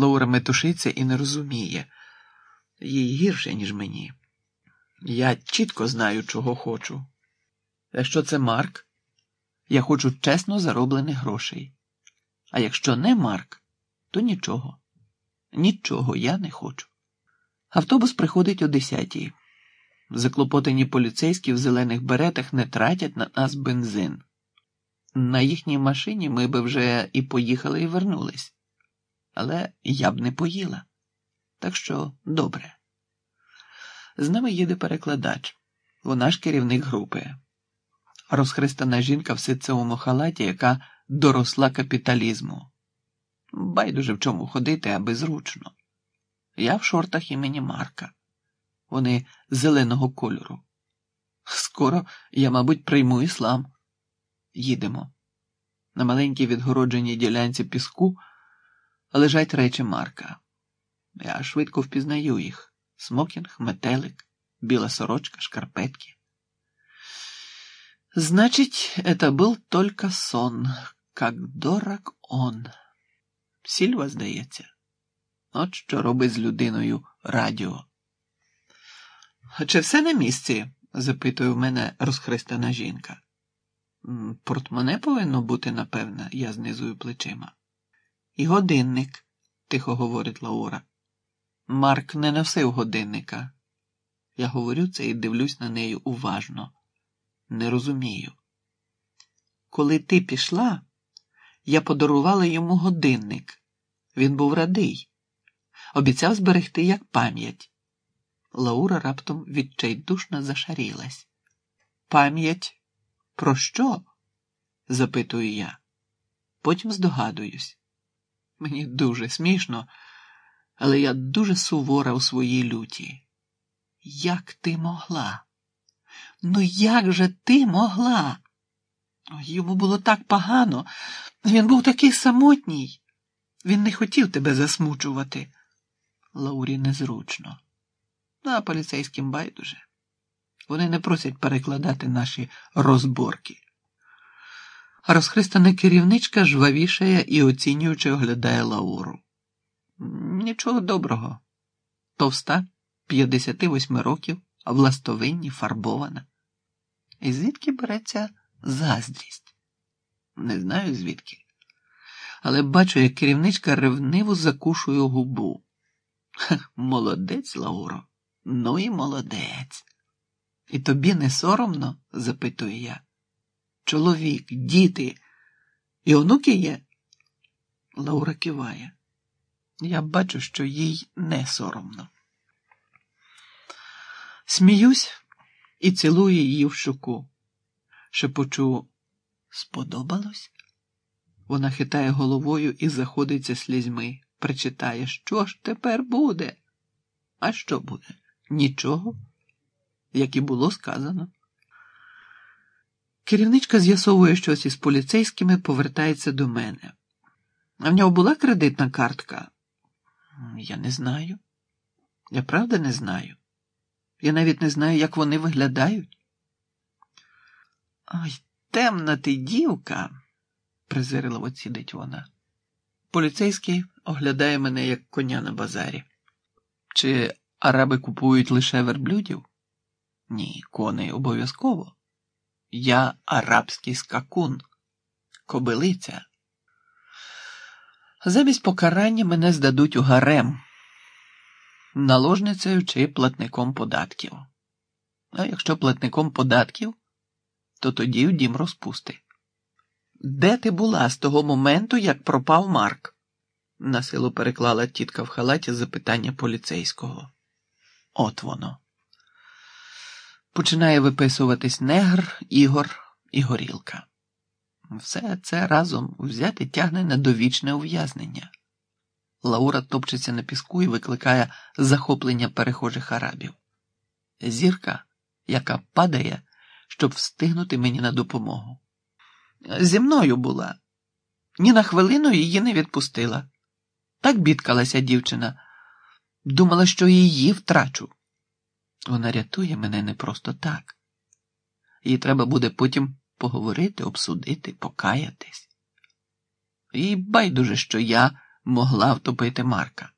Лаура метушиться і не розуміє. Їй гірше, ніж мені. Я чітко знаю, чого хочу. Якщо це Марк, я хочу чесно зароблених грошей. А якщо не Марк, то нічого. Нічого я не хочу. Автобус приходить о десятій. Заклопотані поліцейські в зелених беретах не тратять на нас бензин. На їхній машині ми би вже і поїхали, і вернулись. Але я б не поїла. Так що добре. З нами їде перекладач, вона ж керівник групи. Розхристана жінка в ситцевому халаті, яка доросла капіталізму. Байдуже в чому ходити, аби зручно. Я в шортах імені Марка. Вони зеленого кольору. Скоро я, мабуть, прийму іслам. Їдемо. На маленькій відгородженій ділянці піску лежать речі Марка. Я швидко впізнаю їх: смокінг, метелик, біла сорочка, шкарпетки. Значить, это был только сон, как дорог он. Сільва, здається. От що робить з людиною радіо. Чи все на місці? запитує в мене розхристана жінка. Портмоне повинно бути, напевне, я знизую плечима. І годинник, тихо говорить Лаура. Марк не носив годинника. Я говорю це і дивлюсь на неї уважно. Не розумію. Коли ти пішла, я подарувала йому годинник. Він був радий, обіцяв зберегти як пам'ять. Лаура раптом відчайдушно зашарілась. Пам'ять про що? запитую я. Потім здогадуюсь. Мені дуже смішно, але я дуже сувора у своїй люті. Як ти могла? Ну, як же ти могла? Йому було так погано, він був такий самотній. Він не хотів тебе засмучувати. Лаурі незручно. Ну, а поліцейським байдуже. Вони не просять перекладати наші розборки. Розхристана керівничка жвавішає і оцінюючи оглядає Лауру. Нічого доброго. Товста, 58 років, властовинні, фарбована. І звідки береться заздрість? Не знаю звідки. Але бачу, як керівничка ревниво закушує губу. молодець, Лауро, ну і молодець. І тобі не соромно? запитую я. Чоловік, діти і онуки є? Лаура киває. Я бачу, що їй не соромно. Сміюсь і цілую її в щуку. Шепочу, сподобалось? Вона хитає головою і заходиться слізьми, причитає, що ж тепер буде? А що буде? Нічого, як і було сказано. Керівничка з'ясовує щось із поліцейськими, повертається до мене. А в нього була кредитна картка? Я не знаю. Я правда не знаю. Я навіть не знаю, як вони виглядають. Ой, темна ти дівка, презирливо цідить вона. Поліцейський оглядає мене як коня на базарі. Чи араби купують лише верблюдів? Ні, коней обов'язково. Я арабський скакун, кобилиця. Замість покарання мене здадуть у гарем, наложницею чи платником податків. А якщо платником податків, то тоді в дім розпусти. Де ти була з того моменту, як пропав Марк? насилу переклала тітка в халаті запитання поліцейського. От воно. Починає виписуватись негр, ігор і горілка. Все це разом взяти тягне на довічне ув'язнення. Лаура топчеться на піску і викликає захоплення перехожих арабів. Зірка, яка падає, щоб встигнути мені на допомогу. Зі мною була. Ні на хвилину її не відпустила. Так бідкалася дівчина. Думала, що її втрачу. Вона рятує мене не просто так. Їй треба буде потім поговорити, обсудити, покаятись. І байдуже, що я могла втопити Марка.